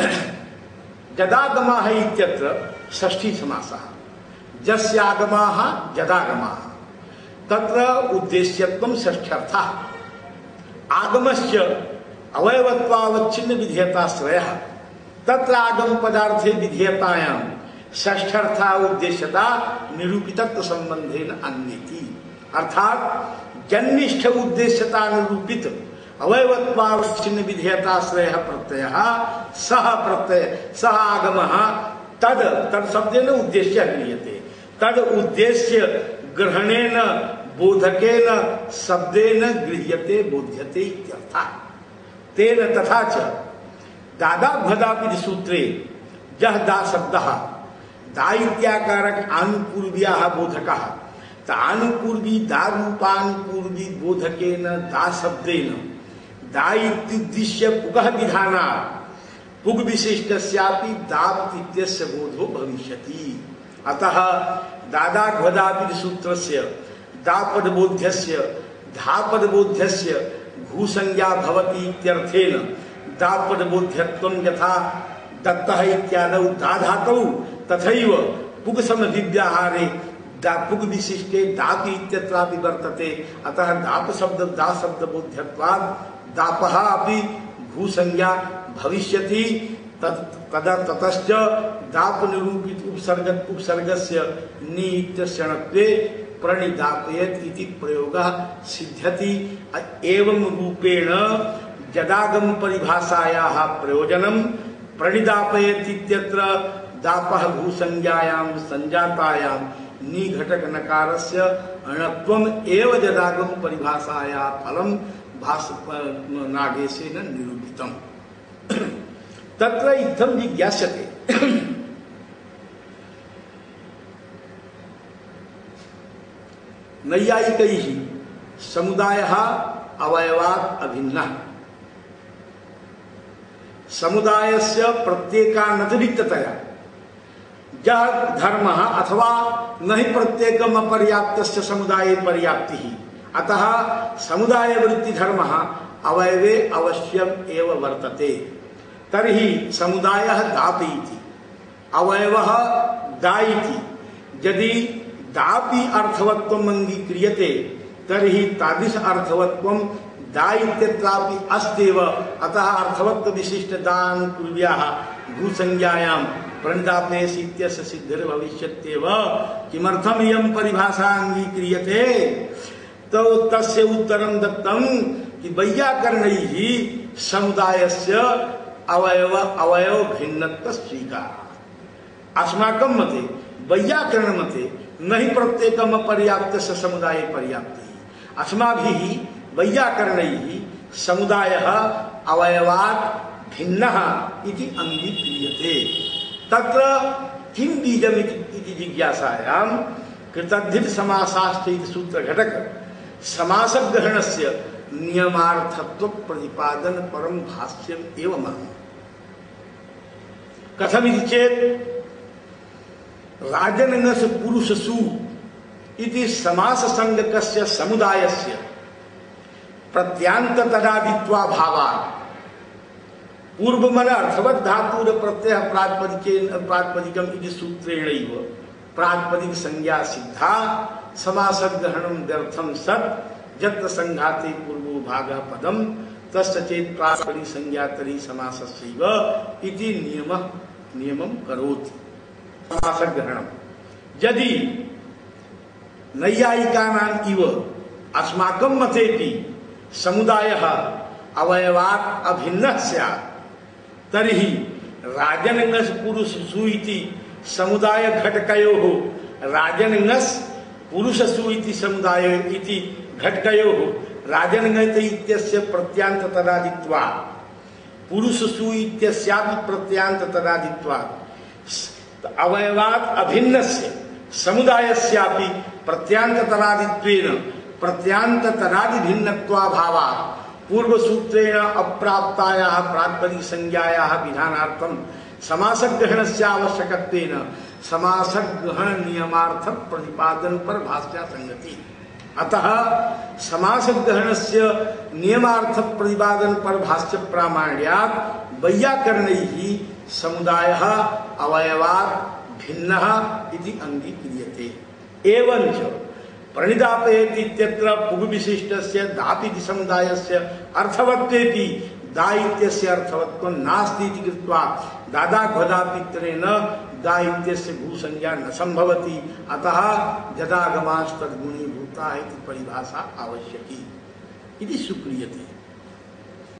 जदागमाः इत्यत्र षष्ठी समासः। जस्यागमाः जदागमाः। तत्र उद्देश्यत्वं षष्ठ्यर्थः। आगमस्य अवयवत्वावच्छिन्न विधेयताश्रयः। तत्र आगम पदार्थे विधेयतायां षष्ठर्था उद्देश्यता निरूपितत्व संबंधेन अन्यति। अर्थात जन्निष्ठ उद्देश्यता निरूपित अवयवत्वावच्छिन्न विधेयताश्रय प्रत्यय सह प्रत्यय सह आगम, तद तद शब्देन उद्देश्य क्रियते तद उद्देश्य ग्रहणेन, बोधकेन, शब्देन गृह्यते, बोध्यते इत्यर्थः। तेन तथा च दादा भदापि सूत्रे जह दा शब्द दा इत्याकारक आनुपूर्व्या बोधक, त आनुपूर्वी दा रूपानुपूर्वी बोधकेन दा शब्देन दा इत्युद्दिश्य पुगः विधाना पुग विशिष्टस्यापि दाप इत्यस्य बोधो भविष्यति। अतः दादा घदापि सूत्रस्य दापद बोध्यस्य धापद बोध्यस्य भूसंज्ञा भवति इत्यर्थेन दापद बोध्यत्वं यथा दत्तः इत्यादौ दाधातौ, तथैव पुग समधिव्याहारे दा पुग विशिष्टे दापि इत्यत्रापि वर्तते। अतः दाप शब्द दा शब्द बोध्यत्वात् दापः अपि भूसंज्ञा भविष्यति। तदा ततश्च दाप निरूपित उपसर्ग उपसर्गस्य नित्यक्षणत्वे प्रणिदापयत इति प्रयोग सिद्ध्यति। एवं रूपेण जदागम परिभाषायाः प्रयोजनं प्रणिदापयत दापः भूसंज्ञायां संजातायां निघटक नकारस्य अणत्वम् एव जदागम परिभाषाया फलं भाष नागेशेन निरूपितम्। तत्र इत्थं जिज्ञास्यते। नैयायिकैः समुदायः अवयवात् अभिन्नः। समुदायस्य प्रत्येकानतिरिक्ततया यह धर्म अथवा न ही प्रत्येकम अपर्याप्त समुदाय पर्याप्ति। अतः समुदाय वृत्ति धर्म अवयवे अवश्यम एव वर्तते। तरी समुदाय दापी अवयव दायी यदि दापि अर्थवत्व अंगीक्रियते तरी तादृश अर्थवत्व दायित्वापि अस्तेव अतः अर्थवत्व विशिष्ट दान पूर्व्या भूसंज्ञायां प्रणितापनेश इत्यस्य सिद्धिर्भविष्यत्येव। किमर्थम इयं परिभाषा अंगीक्रियते तो तस्य उत्तरं दत्तं कि वैयाकरणैः समुदायस्य अवयव अवयव भिन्नत्व स्वीकार। अस्माकं मते वैयाकरण मते न ही प्रत्येकम पर्याप्त समुदाय पर्याप्त। अस्माभिः वैयाकरणैः समुदाय अवयवात् भिन्नः इति अङ्गीक्रियते। तत्र किं बीजम् इति जिज्ञासायां कृतद्धित समासाश्च इति सूत्रघटक समासग्रहणस्य नियमार्थत्व प्रतिपादन परम भाष्यम एवं कथमिति चेत् राजनगस पुरुषसु इति समास संगकस्य समुदायस्य प्रत्यांत तदादित्वा भावात् पूर्व मन अर्थवत धातुर प्रत्यय प्रातिपदिके प्रातिपदिकम सूत्रेण प्रातिपदिक संज्ञा सिद्धा समास ग्रहणम व्यर्थम सत जत्र संघाते पूर्वो भाग पदम तस्य चेत प्रातिपदिक संज्ञा तरी समासस्यैव इति नियम नियमम करोति। समास ग्रहणम यदि नैयायिकानाम् इव अस्माकं मतेपि समुदायः अवयवात् अभिन्नः स्यात् तरी राजनंगस पुरुष सुइति समुदाय घटकयो राजनंगस पुरुष सुइति समुदाय इति घटकयो राजनंगत इत्यस्य प्रत्यांत तदादित्वा पुरुष सु इत्यस्यापि प्रत्यांत तदादित्वा अवयवात् अभिन्नस्य समुदायस्यापि प्रत्यांत तदादित्वेन प्रत्यांत तदादि भिन्नत्वाभावात् पूर्व सूत्रेण अप्राप्ताया प्रातिपदिक संज्ञाया विधानार्थम समासग्रहण से आवश्यकत्वेन समासग्रहण नियमार्थ प्रतिपादन पर भाष्या संगति अतः समासग्रहण से नियमार्थ प्रतिपादन पर भाष्य प्रामाण्यात वैयाकरणैः समुदायः अवयवात् भिन्नः इति अङ्गीक्रियते। एवञ्च प्रणिदापयति इत्यत्र पुगुविशिष्टस्य दापिति समुदायस्य अर्थवत्वेपि दा इत्यस्य अर्थवत्वं नास्ति इति कृत्वा दादा घोदापित्रेण दा इत्यस्य भूसंज्ञा न संभवती। अतः यदागमास्तद्गुणीभूता इति परिभाषा आवश्यकी। इति सुक्रियते